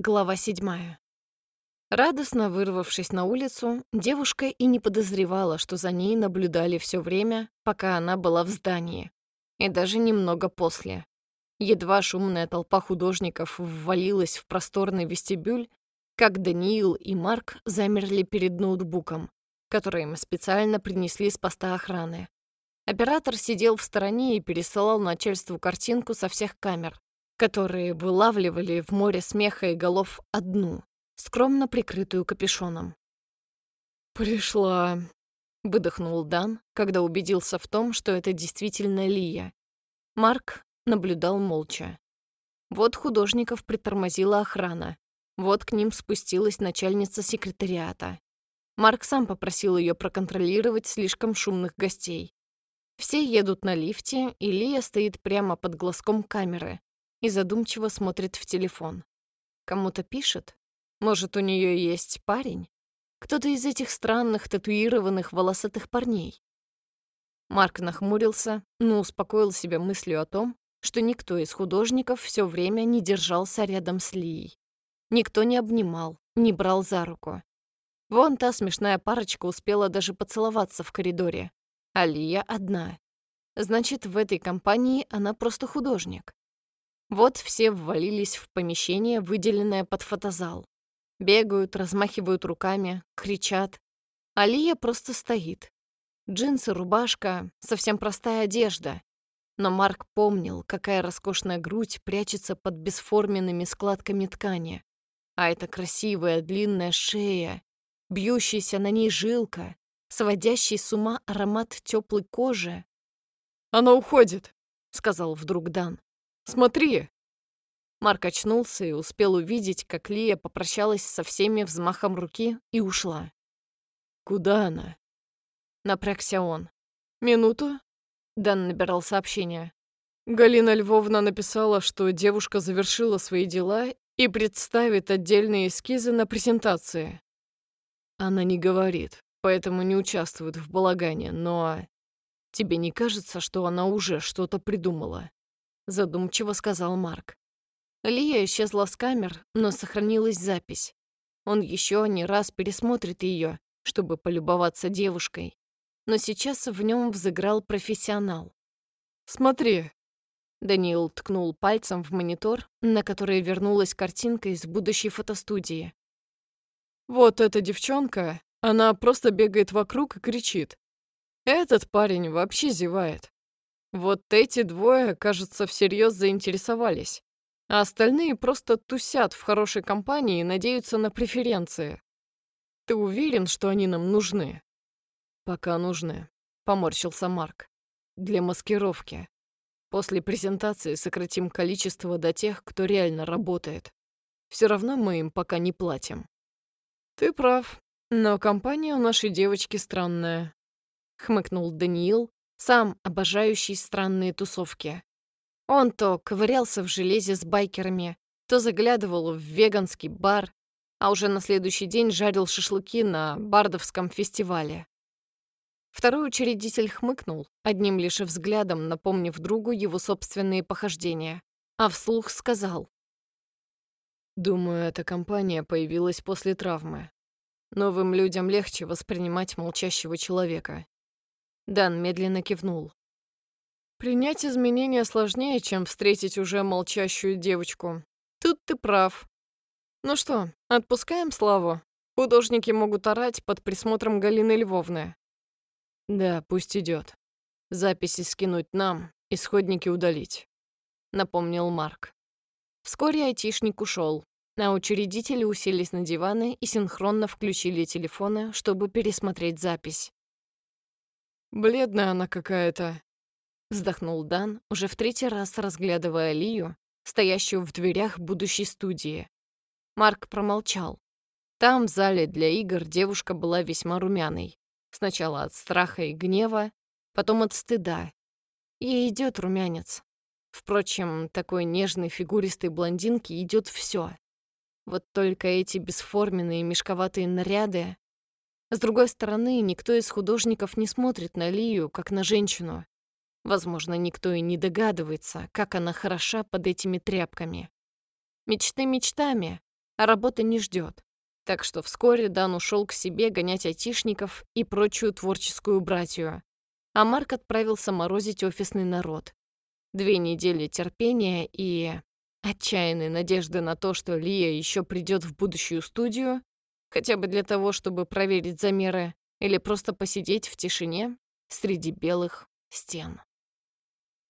Глава седьмая. Радостно вырвавшись на улицу, девушка и не подозревала, что за ней наблюдали все время, пока она была в здании, и даже немного после. Едва шумная толпа художников ввалилась в просторный вестибюль, как Даниил и Марк замерли перед ноутбуком, который им специально принесли с поста охраны. Оператор сидел в стороне и пересылал начальству картинку со всех камер, которые вылавливали в море смеха и голов одну, скромно прикрытую капюшоном. «Пришла», — выдохнул Дан, когда убедился в том, что это действительно Лия. Марк наблюдал молча. Вот художников притормозила охрана, вот к ним спустилась начальница секретариата. Марк сам попросил ее проконтролировать слишком шумных гостей. Все едут на лифте, и Лия стоит прямо под глазком камеры, и задумчиво смотрит в телефон. Кому-то пишет? Может, у нее есть парень? Кто-то из этих странных татуированных волосатых парней? Марк нахмурился, но успокоил себя мыслью о том, что никто из художников все время не держался рядом с Лией. Никто не обнимал, не брал за руку. Вон та смешная парочка успела даже поцеловаться в коридоре. А Лия одна. Значит, в этой компании она просто художник. Вот все ввалились в помещение, выделенное под фотозал. Бегают, размахивают руками, кричат. Алия просто стоит. Джинсы, рубашка, совсем простая одежда. Но Марк помнил, какая роскошная грудь прячется под бесформенными складками ткани. А эта красивая длинная шея, бьющаяся на ней жилка, сводящий с ума аромат теплой кожи. «Она уходит», — сказал вдруг Дан. Смотри!» Марк очнулся и успел увидеть, как Лия попрощалась со всеми взмахом руки и ушла. «Куда она?» Напрягся он. «Минуту?» Дан набирал сообщение. Галина Львовна написала, что девушка завершила свои дела и представит отдельные эскизы на презентации. Она не говорит, поэтому не участвует в балагане, но... Тебе не кажется, что она уже что-то придумала? Задумчиво сказал Марк. Лия исчезла с камер, но сохранилась запись. Он еще не раз пересмотрит ее, чтобы полюбоваться девушкой. Но сейчас в нем взыграл профессионал. «Смотри!» Даниил ткнул пальцем в монитор, на который вернулась картинка из будущей фотостудии. «Вот эта девчонка, она просто бегает вокруг и кричит. Этот парень вообще зевает. Вот эти двое, кажется, всерьез заинтересовались, а остальные просто тусят в хорошей компании и надеются на преференции. Ты уверен, что они нам нужны? Пока нужны, поморщился Марк. Для маскировки. После презентации сократим количество до тех, кто реально работает. Все равно мы им пока не платим. Ты прав, но компания у нашей девочки странная, хмыкнул Даниил, сам обожающий странные тусовки. Он то ковырялся в железе с байкерами, то заглядывал в веганский бар, а уже на следующий день жарил шашлыки на бардовском фестивале. Второй учредитель хмыкнул, одним лишь взглядом напомнив другу его собственные похождения, а вслух сказал. «Думаю, эта компания появилась после травмы. Новым людям легче воспринимать молчащего человека, Дан медленно кивнул. Принять изменения сложнее, чем встретить уже молчащую девочку. Тут ты прав. Ну что, отпускаем Славу? Художники могут орать под присмотром Галины Львовны. Да, пусть идет. Записи скинуть нам, исходники удалить, напомнил Марк. Вскоре айтишник ушел, а учредители уселись на диваны и синхронно включили телефоны, чтобы пересмотреть запись. «Бледная она какая-то», — вздохнул Дан, уже в третий раз разглядывая Лию, стоящую в дверях будущей студии. Марк промолчал. Там, в зале для игр, девушка была весьма румяной. Сначала от страха и гнева, потом от стыда. Ей идет румянец. Впрочем, такой нежной фигуристой блондинке идет все. Вот только эти бесформенные мешковатые наряды с другой стороны, никто из художников не смотрит на Лию, как на женщину. Возможно, никто и не догадывается, как она хороша под этими тряпками. Мечты мечтами, а работа не ждет. Так что вскоре Дан ушел к себе гонять айтишников и прочую творческую братью, а Марк отправился морозить офисный народ. Две недели терпения и отчаянной надежды на то, что Лия еще придет в будущую студию, хотя бы для того, чтобы проверить замеры или просто посидеть в тишине среди белых стен.